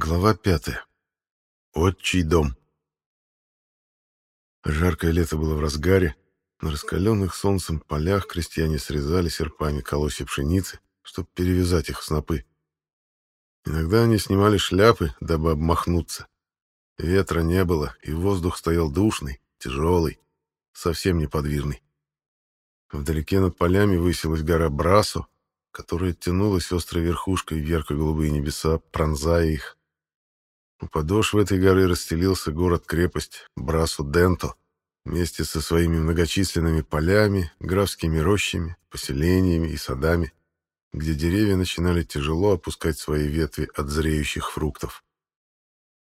Глава пятая. Отчий дом. Жаркое лето было в разгаре. На раскаленных солнцем полях крестьяне срезали серпами колосья пшеницы, чтобы перевязать их в снопы. Иногда они снимали шляпы, дабы обмахнуться. Ветра не было, и воздух стоял душный, тяжелый, совсем неподвижный. Вдалеке над полями высилась гора Брасо, которая тянулась острой верхушкой в ярко-голубые небеса, пронзая их. У подошвы этой горы расстелился город-крепость Брасу-Денто вместе со своими многочисленными полями, графскими рощами, поселениями и садами, где деревья начинали тяжело опускать свои ветви от зреющих фруктов.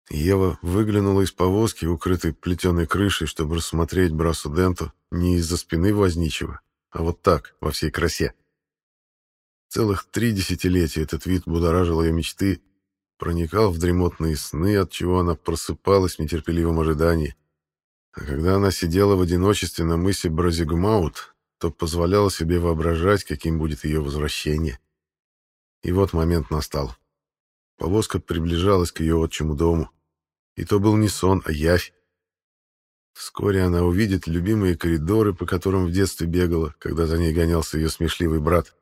Ева выглянула из повозки, укрытой плетеной крышей, чтобы рассмотреть Брасу-Денто не из-за спины возничего, а вот так, во всей красе. Целых три десятилетия этот вид будоражил ее мечты, проникал в дремотные сны, от чего она просыпалась в нетерпеливом ожидании. А когда она сидела в одиночестве на мысе Бразигмаут, то позволяла себе воображать, каким будет ее возвращение. И вот момент настал. Повозка приближалась к ее отчему дому. И то был не сон, а явь. Вскоре она увидит любимые коридоры, по которым в детстве бегала, когда за ней гонялся ее смешливый брат.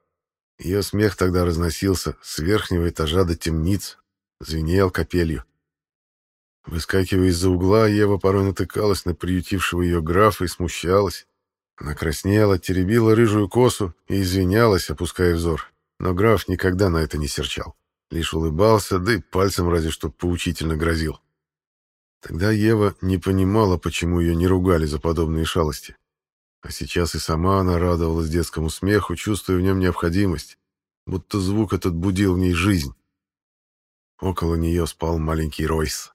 Ее смех тогда разносился с верхнего этажа до темниц, звенел капелью. Выскакивая из-за угла, Ева порой натыкалась на приютившего ее графа и смущалась. Она краснела, теребила рыжую косу и извинялась, опуская взор. Но граф никогда на это не серчал. Лишь улыбался, да и пальцем разве что поучительно грозил. Тогда Ева не понимала, почему ее не ругали за подобные шалости. А сейчас и сама она радовалась детскому смеху, чувствуя в нем необходимость, будто звук этот будил в ней жизнь. Около нее спал маленький Ройс.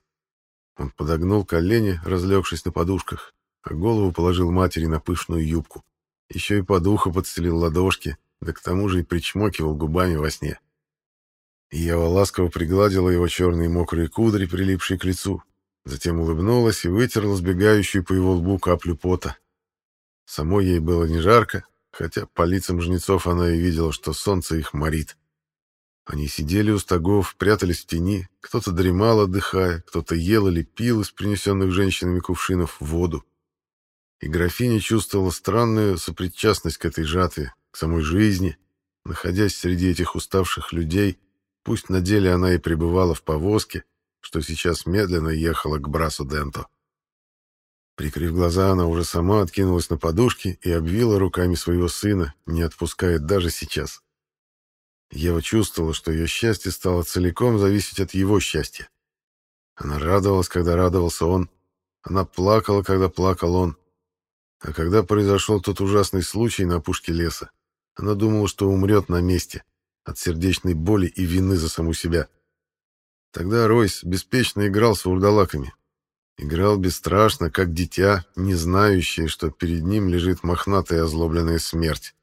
Он подогнул колени, разлегшись на подушках, а голову положил матери на пышную юбку. Еще и под ухо подстелил ладошки, да к тому же и причмокивал губами во сне. Ева ласково пригладила его черные мокрые кудри, прилипшие к лицу, затем улыбнулась и вытерла сбегающую по его лбу каплю пота. Самой ей было не жарко, хотя по лицам жнецов она и видела, что солнце их морит. Они сидели у стогов, прятались в тени, кто-то дремал, отдыхая, кто-то ел или пил из принесенных женщинами кувшинов воду. И графиня чувствовала странную сопричастность к этой жатве, к самой жизни, находясь среди этих уставших людей, пусть на деле она и пребывала в повозке, что сейчас медленно ехала к Брасу Денто. Прикрыв глаза, она уже сама откинулась на подушки и обвила руками своего сына, не отпуская даже сейчас. Ева чувствовала, что ее счастье стало целиком зависеть от его счастья. Она радовалась, когда радовался он. Она плакала, когда плакал он. А когда произошел тот ужасный случай на опушке леса, она думала, что умрет на месте от сердечной боли и вины за саму себя. Тогда Ройс беспечно играл с вурдалаками. Играл бесстрашно, как дитя, не знающее, что перед ним лежит мохнатая озлобленная смерть.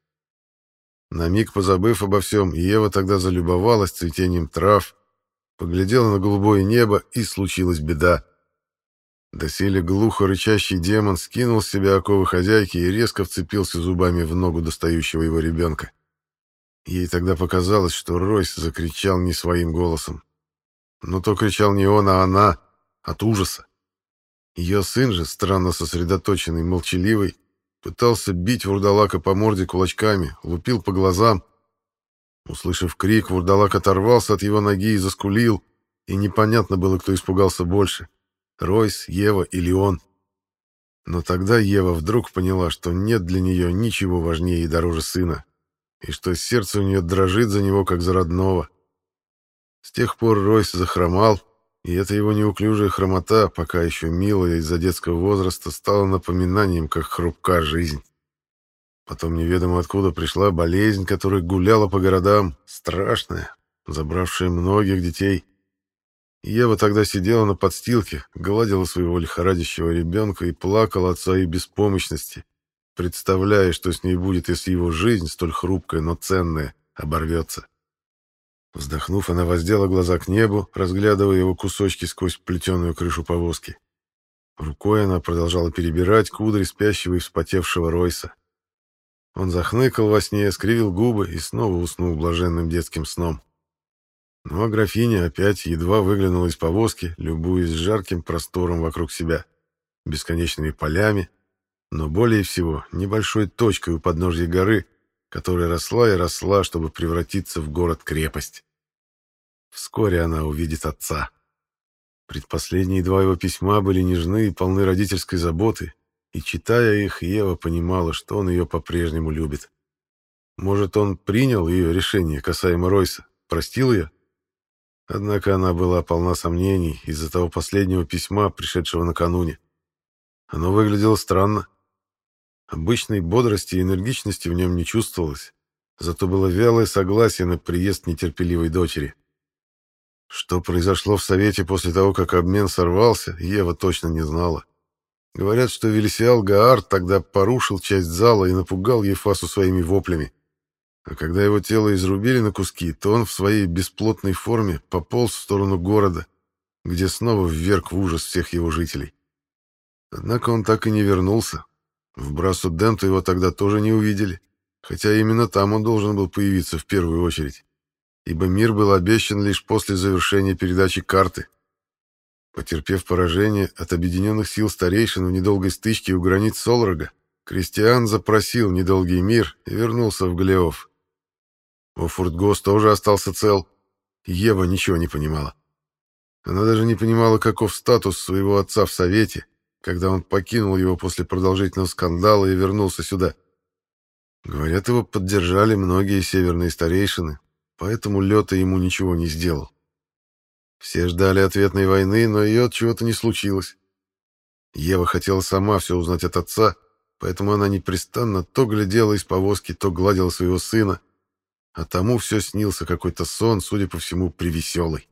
На миг позабыв обо всем, Ева тогда залюбовалась цветением трав, поглядела на голубое небо, и случилась беда. Доселе глухо рычащий демон скинул с себя оковы хозяйки и резко вцепился зубами в ногу достающего его ребенка. Ей тогда показалось, что Ройс закричал не своим голосом. Но то кричал не он, а она, от ужаса. Ее сын же, странно сосредоточенный, молчаливый, Пытался бить вурдалака по морде кулачками, лупил по глазам. Услышав крик, вурдалак оторвался от его ноги и заскулил, и непонятно было, кто испугался больше — Ройс, Ева или он. Но тогда Ева вдруг поняла, что нет для нее ничего важнее и дороже сына, и что сердце у нее дрожит за него, как за родного. С тех пор Ройс захромал, и эта его неуклюжая хромота, пока еще милая из-за детского возраста, стала напоминанием, как хрупка жизнь. Потом неведомо откуда пришла болезнь, которая гуляла по городам, страшная, забравшая многих детей. Ева тогда сидела на подстилке, гладила своего лихорадящего ребенка и плакала от своей беспомощности, представляя, что с ней будет, если его жизнь, столь хрупкая, но ценная, оборвется. Вздохнув, она воздела глаза к небу, разглядывая его кусочки сквозь плетеную крышу повозки. Рукой она продолжала перебирать кудри спящего и вспотевшего Ройса. Он захныкал во сне, скривил губы и снова уснул блаженным детским сном. Ну а графиня опять едва выглянула из повозки, любуясь жарким простором вокруг себя, бесконечными полями, но более всего небольшой точкой у подножья горы, которая росла и росла, чтобы превратиться в город-крепость. Вскоре она увидит отца. Предпоследние два его письма были нежны и полны родительской заботы, и, читая их, Ева понимала, что он ее по-прежнему любит. Может, он принял ее решение касаемо Ройса, простил ее? Однако она была полна сомнений из-за того последнего письма, пришедшего накануне. Оно выглядело странно. Обычной бодрости и энергичности в нем не чувствовалось, зато было вялое согласие на приезд нетерпеливой дочери. Что произошло в Совете после того, как обмен сорвался, Ева точно не знала. Говорят, что Велисиал Гаар тогда порушил часть зала и напугал Ефасу своими воплями. А когда его тело изрубили на куски, то он в своей бесплотной форме пополз в сторону города, где снова вверг в ужас всех его жителей. Однако он так и не вернулся. В Брасу-Денту его тогда тоже не увидели, хотя именно там он должен был появиться в первую очередь ибо мир был обещан лишь после завершения передачи карты. Потерпев поражение от объединенных сил старейшин в недолгой стычке у границ Солрога, Кристиан запросил недолгий мир и вернулся в Глеов. Офуртгос тоже остался цел. Ева ничего не понимала. Она даже не понимала, каков статус своего отца в Совете, когда он покинул его после продолжительного скандала и вернулся сюда. Говорят, его поддержали многие северные старейшины, поэтому Лёта ему ничего не сделал. Все ждали ответной войны, но от чего-то не случилось. Ева хотела сама все узнать от отца, поэтому она непрестанно то глядела из повозки, то гладила своего сына, а тому все снился какой-то сон, судя по всему, привеселый.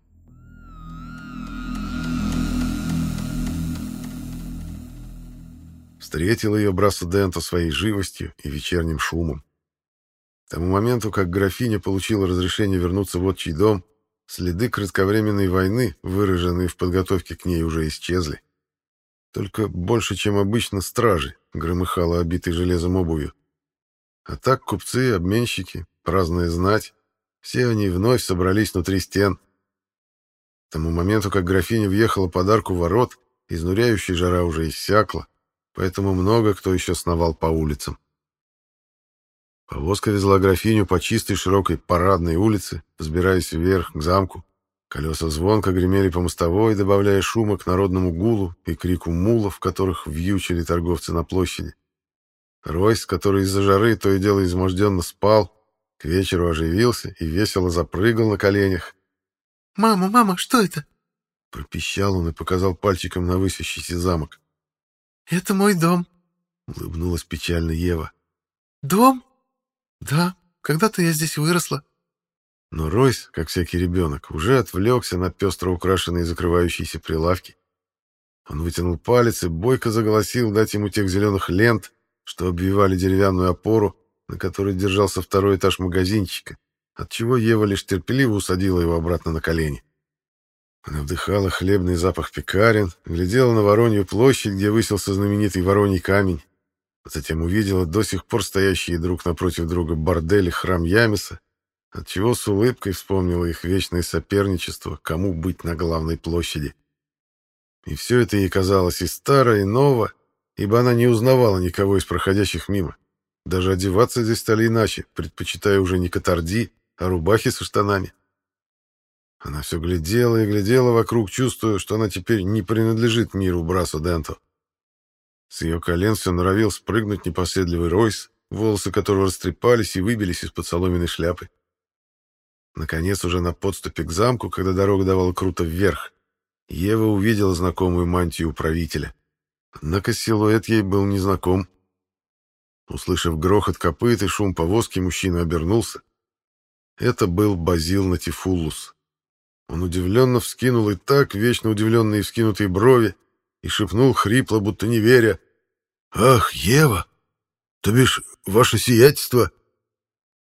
Встретил ее Брасо Денто своей живостью и вечерним шумом. К тому моменту, как графиня получила разрешение вернуться в отчий дом, следы кратковременной войны, выраженные в подготовке к ней, уже исчезли. Только больше, чем обычно, стражи громыхало обитой железом обувью. А так купцы, обменщики, праздная знать, все они вновь собрались внутри стен. К тому моменту, как графиня въехала под арку ворот, изнуряющая жара уже иссякла, поэтому много кто еще сновал по улицам. Повозка везла графиню по чистой широкой парадной улице, взбираясь вверх к замку. Колеса звонко гремели по мостовой, добавляя шума к народному гулу и крику мулов, которых вьючили торговцы на площади. Ройс, который из-за жары то и дело изможденно спал, к вечеру оживился и весело запрыгал на коленях. «Мама, мама, что это?» Пропищал он и показал пальчиком на высящийся замок. «Это мой дом», — улыбнулась печально Ева. «Дом? «Да, когда-то я здесь выросла». Но Ройс, как всякий ребенок, уже отвлекся на пестро украшенные закрывающиеся прилавки. Он вытянул палец и бойко заголосил дать ему тех зеленых лент, что обвивали деревянную опору, на которой держался второй этаж магазинчика, отчего Ева лишь терпеливо усадила его обратно на колени. Она вдыхала хлебный запах пекарен, глядела на Воронью площадь, где высился знаменитый Вороний камень, Затем увидела до сих пор стоящие друг напротив друга бордели храм Ямиса, отчего с улыбкой вспомнила их вечное соперничество, кому быть на главной площади. И все это ей казалось и старо, и ново, ибо она не узнавала никого из проходящих мимо. Даже одеваться здесь стали иначе, предпочитая уже не катарди, а рубахи со штанами. Она все глядела и глядела вокруг, чувствуя, что она теперь не принадлежит миру Брасо Денто. С ее колен все норовил спрыгнуть непоседливый Ройс, волосы которого растрепались и выбились из-под соломенной шляпы. Наконец, уже на подступе к замку, когда дорога давала круто вверх, Ева увидела знакомую мантию управителя. Однако силуэт ей был незнаком. Услышав грохот копыт и шум повозки, мужчина обернулся. Это был Базил Натифуллус. Он удивленно вскинул и так вечно удивленные вскинутые брови, и шепнул хрипло, будто не веря. «Ах, Ева! То бишь, ваше сиятельство!»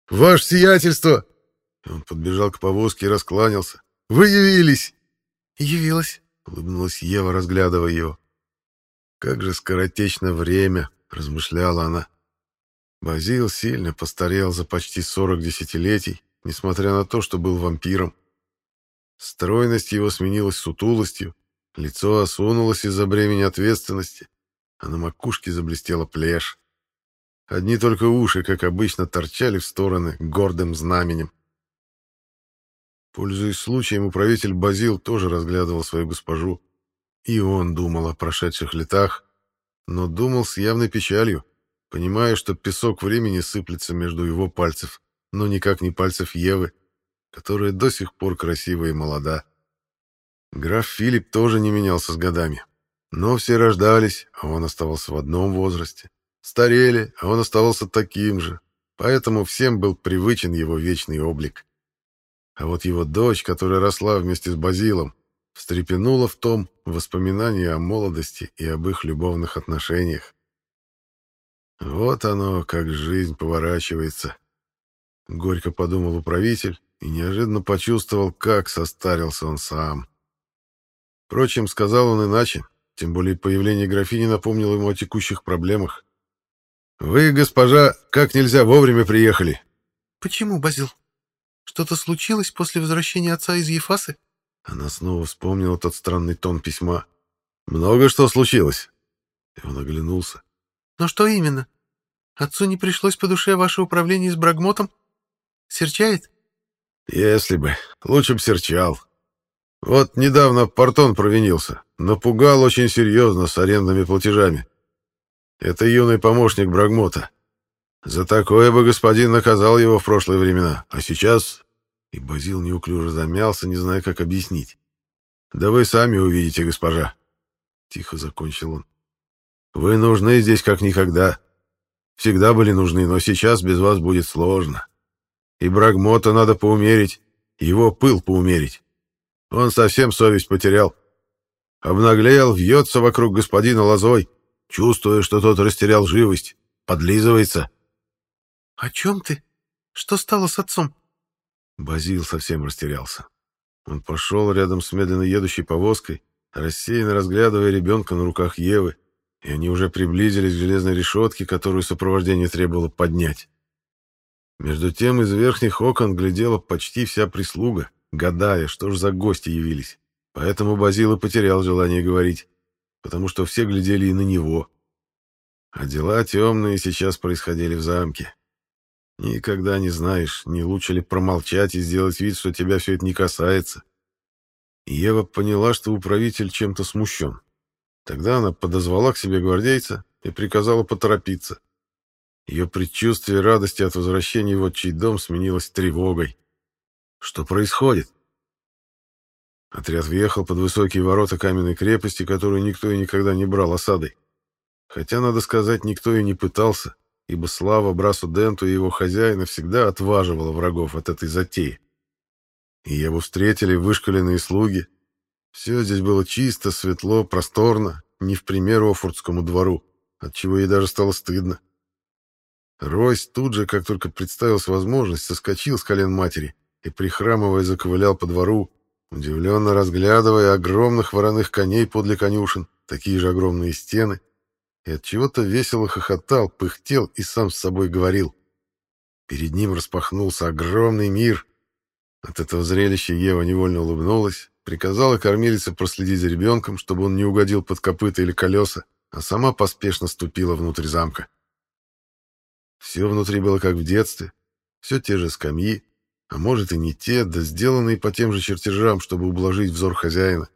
«Ваше сиятельство!» Он подбежал к повозке и раскланялся. «Вы явились!» «Явилась!» — улыбнулась Ева, разглядывая его. «Как же скоротечно время!» — размышляла она. Базил сильно постарел за почти сорок десятилетий, несмотря на то, что был вампиром. Стройность его сменилась сутулостью, лицо осунулось из-за бремени ответственности, а на макушке заблестела плешь. Одни только уши, как обычно, торчали в стороны гордым знаменем. Пользуясь случаем, управитель Базил тоже разглядывал свою госпожу. И он думал о прошедших летах, но думал с явной печалью, понимая, что песок времени сыплется между его пальцев, но никак не пальцев Евы, которая до сих пор красива и молода. Граф Филипп тоже не менялся с годами. Но все рождались, а он оставался в одном возрасте. Старели, а он оставался таким же. Поэтому всем был привычен его вечный облик. А вот его дочь, которая росла вместе с Базилом, встрепенула в том воспоминания о молодости и об их любовных отношениях. Вот оно, как жизнь поворачивается. Горько подумал управитель и неожиданно почувствовал, как состарился он сам. Впрочем, сказал он иначе, тем более появление графини напомнило ему о текущих проблемах. «Вы, госпожа, как нельзя вовремя приехали». «Почему, Базил? Что-то случилось после возвращения отца из Ефасы?» Она снова вспомнила тот странный тон письма. «Много что случилось». И он оглянулся. «Но что именно? Отцу не пришлось по душе ваше управление с Брагмотом? Серчает?» «Если бы. Лучше бы серчал. Вот недавно Портон провинился. Напугал очень серьезно с арендными платежами. Это юный помощник Брагмота. За такое бы господин наказал его в прошлые времена. А сейчас...» И Базил неуклюже замялся, не зная, как объяснить. «Да вы сами увидите, госпожа». Тихо закончил он. «Вы нужны здесь как никогда. Всегда были нужны, но сейчас без вас будет сложно. И Брагмота надо поумерить, его пыл поумерить. Он совсем совесть потерял. Обнаглел, вьется вокруг господина лозой, чувствуя, что тот растерял живость, подлизывается. — О чем ты? Что стало с отцом? Базил совсем растерялся. Он пошел рядом с медленно едущей повозкой, рассеянно разглядывая ребенка на руках Евы, и они уже приблизились к железной решетке, которую сопровождение требовало поднять. Между тем из верхних окон глядела почти вся прислуга — гадая, что ж за гости явились. Поэтому Базила потерял желание говорить, потому что все глядели и на него. А дела темные сейчас происходили в замке. Никогда не знаешь, не лучше ли промолчать и сделать вид, что тебя все это не касается. Ева поняла, что управитель чем-то смущен. Тогда она подозвала к себе гвардейца и приказала поторопиться. Ее предчувствие радости от возвращения в отчий дом сменилось тревогой. Что происходит? Отряд въехал под высокие ворота каменной крепости, которую никто и никогда не брал осадой. Хотя, надо сказать, никто и не пытался, ибо слава Брасу Денту и его хозяина всегда отваживала врагов от этой затеи. И его встретили вышкаленные слуги. Все здесь было чисто, светло, просторно, не в пример Офордскому двору, отчего ей даже стало стыдно. Ройс тут же, как только представилась возможность, соскочил с колен матери и, прихрамывая, заковылял по двору, удивленно разглядывая огромных вороных коней подле конюшен, такие же огромные стены, и от чего то весело хохотал, пыхтел и сам с собой говорил. Перед ним распахнулся огромный мир. От этого зрелища Ева невольно улыбнулась, приказала кормилице проследить за ребенком, чтобы он не угодил под копыта или колеса, а сама поспешно ступила внутрь замка. Все внутри было как в детстве, все те же скамьи, а может и не те, да сделанные по тем же чертежам, чтобы ублажить взор хозяина.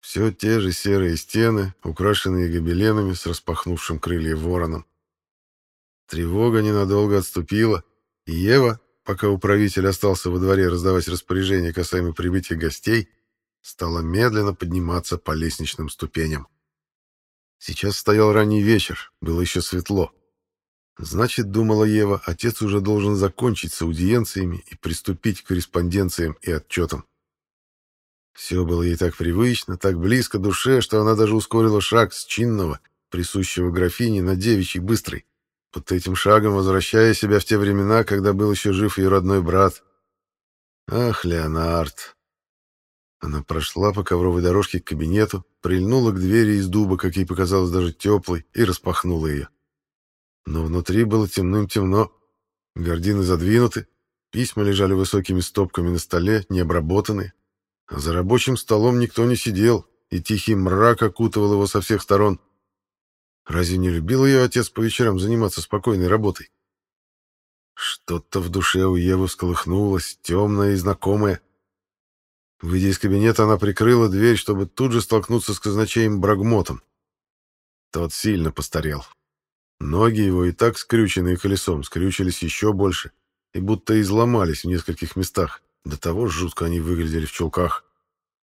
Все те же серые стены, украшенные гобеленами с распахнувшим крылья вороном. Тревога ненадолго отступила, и Ева, пока управитель остался во дворе раздавать распоряжения касаемо прибытия гостей, стала медленно подниматься по лестничным ступеням. Сейчас стоял ранний вечер, было еще светло. Значит, думала Ева, отец уже должен закончить с аудиенциями и приступить к корреспонденциям и отчетам. Все было ей так привычно, так близко душе, что она даже ускорила шаг с чинного, присущего графине, на девичий быстрый, под этим шагом возвращая себя в те времена, когда был еще жив ее родной брат. Ах, Леонард! Она прошла по ковровой дорожке к кабинету, прильнула к двери из дуба, как ей показалось даже теплой, и распахнула ее. Но внутри было темным-темно. Гардины задвинуты, письма лежали высокими стопками на столе, необработанные. А за рабочим столом никто не сидел, и тихий мрак окутывал его со всех сторон. Разве не любил ее отец по вечерам заниматься спокойной работой? Что-то в душе у Евы всколыхнулось, темное и знакомое. Выйдя из кабинета, она прикрыла дверь, чтобы тут же столкнуться с казначеем Брагмотом. Тот сильно постарел. Ноги его и так скрюченные колесом скрючились еще больше и будто изломались в нескольких местах. До того жутко они выглядели в чулках.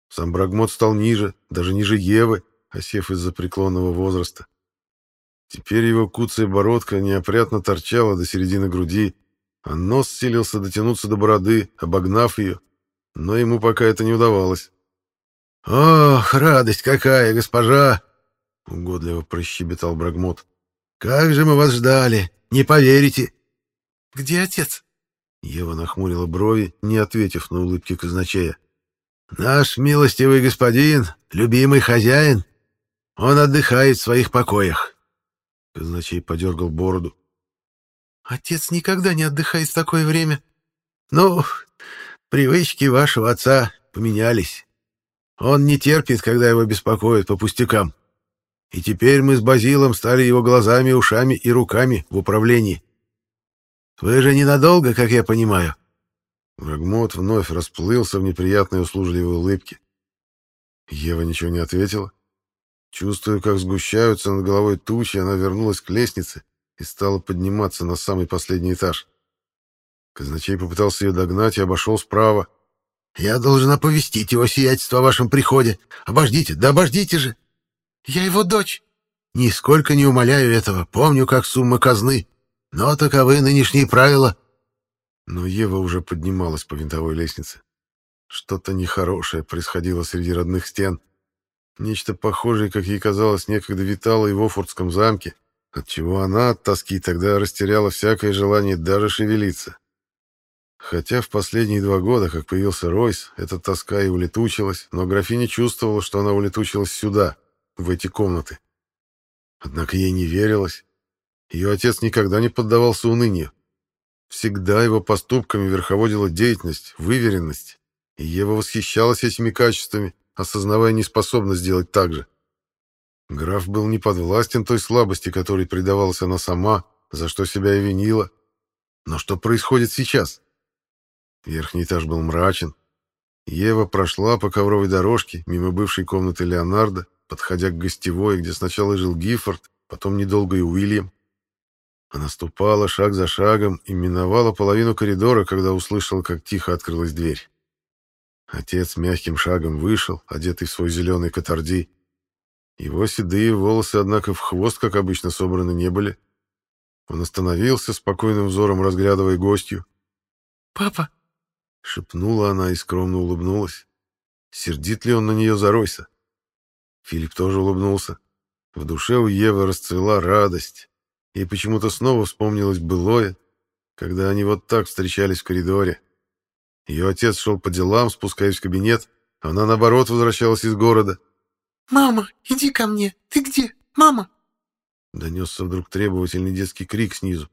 Сам Брагмот стал ниже, даже ниже Евы, осев из-за преклонного возраста. Теперь его куцая бородка неопрятно торчала до середины груди, а нос силился дотянуться до бороды, обогнав ее, но ему пока это не удавалось. «Ох, радость какая, госпожа!» — угодливо прощебетал Брагмот. «Как же мы вас ждали! Не поверите!» «Где отец?» Ева нахмурила брови, не ответив на улыбки казначея. «Наш милостивый господин, любимый хозяин, он отдыхает в своих покоях». Казначей подергал бороду. «Отец никогда не отдыхает в такое время». «Ну, привычки вашего отца поменялись. Он не терпит, когда его беспокоят по пустякам. И теперь мы с Базилом стали его глазами, ушами и руками в управлении. Вы же ненадолго, как я понимаю». Врагмот вновь расплылся в неприятной услужливой улыбке. Ева ничего не ответила. Чувствуя, как сгущаются над головой тучи, она вернулась к лестнице и стала подниматься на самый последний этаж. Казначей попытался ее догнать и обошел справа. «Я должен оповестить его сиятельство о вашем приходе. Обождите, да обождите же!» «Я его дочь!» «Нисколько не умоляю этого. Помню, как сумма казны. Но таковы нынешние правила». Но Ева уже поднималась по винтовой лестнице. Что-то нехорошее происходило среди родных стен. Нечто похожее, как ей казалось, некогда витало и в Офордском замке, отчего она от тоски тогда растеряла всякое желание даже шевелиться. Хотя в последние два года, как появился Ройс, эта тоска и улетучилась, но графиня чувствовала, что она улетучилась сюда, в эти комнаты. Однако ей не верилось. Ее отец никогда не поддавался унынию. Всегда его поступками верховодила деятельность, выверенность, и Ева восхищалась этими качествами, осознавая неспособность сделать так же. Граф был не подвластен той слабости, которой предавалась она сама, за что себя и винила. Но что происходит сейчас? Верхний этаж был мрачен. Ева прошла по ковровой дорожке мимо бывшей комнаты Леонардо, подходя к гостевой, где сначала жил Гиффорд, потом недолго и Уильям. Она ступала шаг за шагом и миновала половину коридора, когда услышала, как тихо открылась дверь. Отец мягким шагом вышел, одетый в свой зеленый катарди. Его седые волосы, однако, в хвост, как обычно, собраны не были. Он остановился, спокойным взором разглядывая гостью. «Папа!» — шепнула она и скромно улыбнулась. Сердит ли он на нее за Ройса? Филипп тоже улыбнулся. В душе у Евы расцвела радость. И почему-то снова вспомнилось былое, когда они вот так встречались в коридоре. Ее отец шел по делам, спускаясь в кабинет, а она, наоборот, возвращалась из города. «Мама, иди ко мне! Ты где? Мама!» Донесся вдруг требовательный детский крик снизу.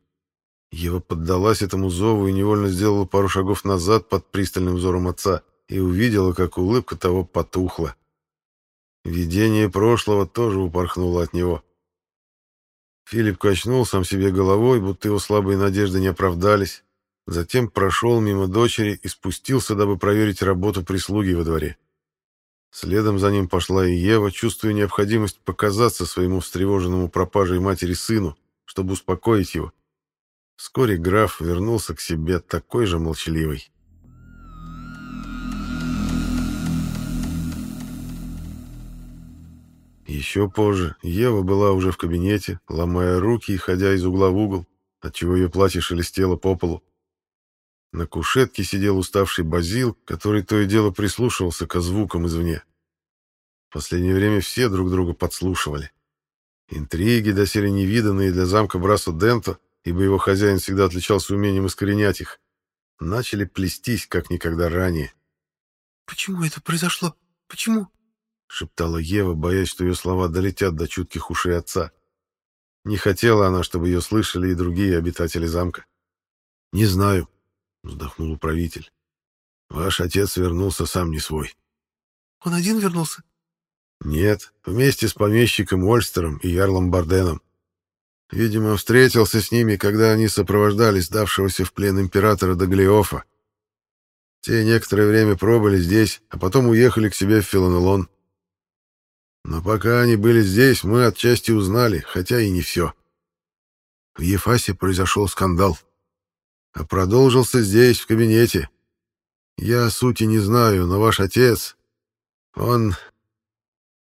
Ева поддалась этому зову и невольно сделала пару шагов назад под пристальным взором отца и увидела, как улыбка того потухла. Видение прошлого тоже упорхнуло от него. Филипп качнул сам себе головой, будто его слабые надежды не оправдались, Затем прошел мимо дочери и спустился, дабы проверить работу прислуги во дворе. Следом за ним пошла и Ева, чувствуя необходимость показаться своему встревоженному пропажей матери сыну, чтобы успокоить его. Вскоре граф вернулся к себе такой же молчаливый. Еще позже Ева была уже в кабинете, ломая руки и ходя из угла в угол, отчего ее платье шелестело по полу. На кушетке сидел уставший Базил, который то и дело прислушивался к звукам извне. В последнее время все друг друга подслушивали. Интриги, доселе невиданные для замка Брасу Денто, ибо его хозяин всегда отличался умением искоренять их, начали плестись, как никогда ранее. «Почему это произошло? Почему?» — шептала Ева, боясь, что ее слова долетят до чутких ушей отца. Не хотела она, чтобы ее слышали и другие обитатели замка. «Не знаю», вздохнул управитель. Ваш отец вернулся сам не свой. Он один вернулся? Нет, вместе с помещиком Ольстером и ярлом Барденом. Видимо, встретился с ними, когда они сопровождали сдавшегося в плен императора Даглиофа. Те некоторое время пробыли здесь, а потом уехали к себе в Филонелон. Но пока они были здесь, мы отчасти узнали, хотя и не все. В Ефасе произошел скандал. А продолжился здесь, в кабинете. Я сути не знаю, но ваш отец... Он...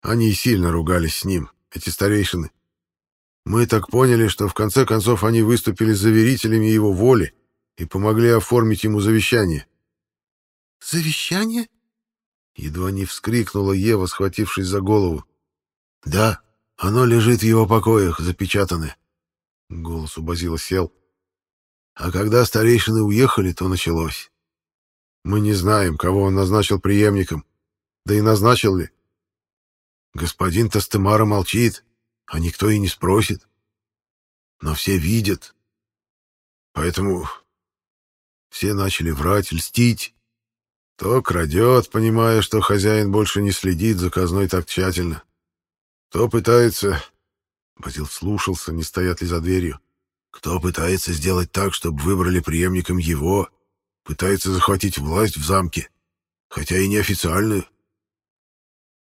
Они сильно ругались с ним, эти старейшины. Мы так поняли, что в конце концов они выступили заверителями его воли и помогли оформить ему завещание. «Завещание?» Едва не вскрикнула Ева, схватившись за голову. «Да, оно лежит в его покоях, запечатанное». Голос у Базила сел. А когда старейшины уехали, то началось. Мы не знаем, кого он назначил преемником. Да и назначил ли. Господин Тастемара молчит, а никто и не спросит. Но все видят. Поэтому все начали врать, льстить. То крадет, понимая, что хозяин больше не следит за казной так тщательно. То пытается... Базил слушался, не стоят ли за дверью. Кто пытается сделать так, чтобы выбрали преемником его, пытается захватить власть в замке, хотя и неофициальную.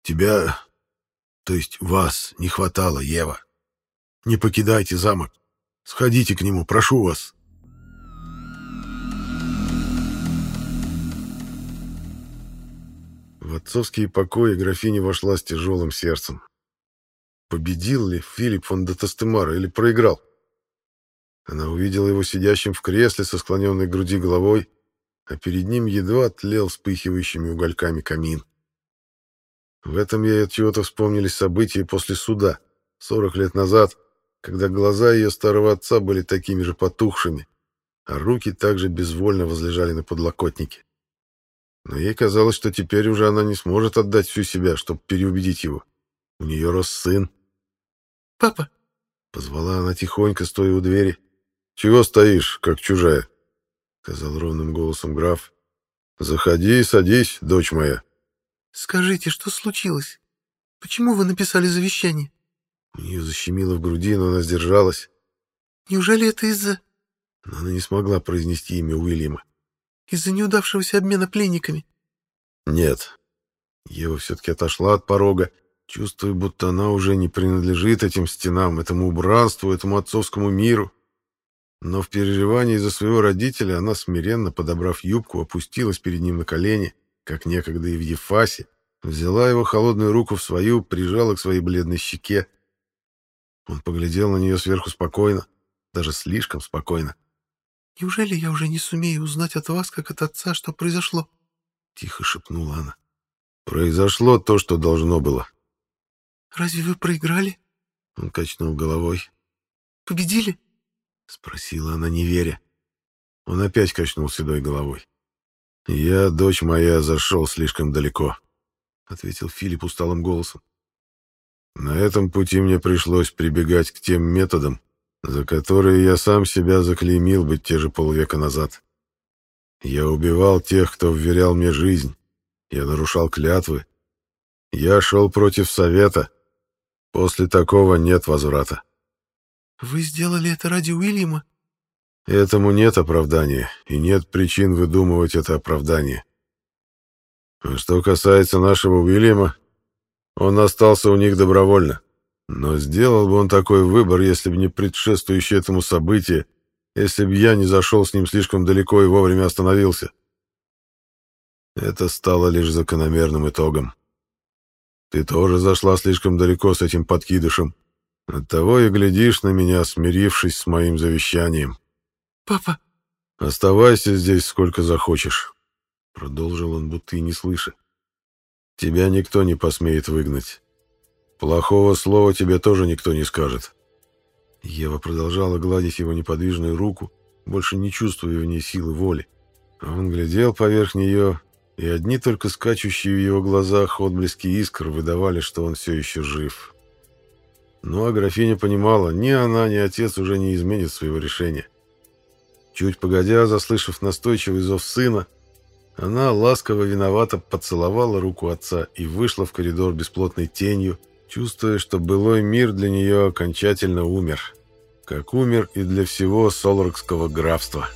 Тебя, то есть вас, не хватало, Ева. Не покидайте замок. Сходите к нему, прошу вас. В отцовские покои графиня вошла с тяжелым сердцем. Победил ли Филипп фон де Тастемара или проиграл? Она увидела его сидящим в кресле со склоненной к груди головой, а перед ним едва тлел вспыхивающими угольками камин. В этом ей от чего-то вспомнились события после суда, 40 лет назад, когда глаза ее старого отца были такими же потухшими, а руки также безвольно возлежали на подлокотнике. Но ей казалось, что теперь уже она не сможет отдать всю себя, чтобы переубедить его. У нее рос сын. «Папа!» — позвала она тихонько, стоя у двери. «Чего стоишь, как чужая?» — сказал ровным голосом граф. «Заходи и садись, дочь моя». «Скажите, что случилось? Почему вы написали завещание?» У нее защемило в груди, но она сдержалась. «Неужели это из-за...» Но она не смогла произнести имя Уильяма. «Из-за неудавшегося обмена пленниками?» «Нет». Ева все-таки отошла от порога, чувствуя, будто она уже не принадлежит этим стенам, этому убранству, этому отцовскому миру. Но в переживании за своего родителя она смиренно, подобрав юбку, опустилась перед ним на колени, как некогда и в Ефасе, взяла его холодную руку в свою, прижала к своей бледной щеке. Он поглядел на нее сверху спокойно, даже слишком спокойно. «Неужели я уже не сумею узнать от вас, как от отца, что произошло?» — тихо шепнула она. «Произошло то, что должно было». «Разве вы проиграли?» Он качнул головой. «Победили?» — спросила она, не веря. Он опять качнул седой головой. «Я, дочь моя, зашел слишком далеко», — ответил Филипп усталым голосом. «На этом пути мне пришлось прибегать к тем методам, за которые я сам себя заклеймил быть те же полвека назад. Я убивал тех, кто вверял мне жизнь. Я нарушал клятвы. Я шел против совета. После такого нет возврата. «Вы сделали это ради Уильяма?» «Этому нет оправдания, и нет причин выдумывать это оправдание. А что касается нашего Уильяма, он остался у них добровольно. Но сделал бы он такой выбор, если бы не предшествующее этому событие, если бы я не зашел с ним слишком далеко и вовремя остановился. Это стало лишь закономерным итогом. Ты тоже зашла слишком далеко с этим подкидышем, Оттого и глядишь на меня, смирившись с моим завещанием. «Папа!» «Оставайся здесь сколько захочешь», — продолжил он, будто и не слыша. «Тебя никто не посмеет выгнать. Плохого слова тебе тоже никто не скажет». Ева продолжала гладить его неподвижную руку, больше не чувствуя в ней силы воли. Он глядел поверх нее, и одни только скачущие в его глазах отблески искр выдавали, что он все еще жив. Ну а графиня понимала, ни она, ни отец уже не изменят своего решения. Чуть погодя, заслышав настойчивый зов сына, Она ласково виновато поцеловала руку отца и вышла в коридор бесплотной тенью, чувствуя, что былой мир для нее окончательно умер, как умер и для всего Солоргского графства.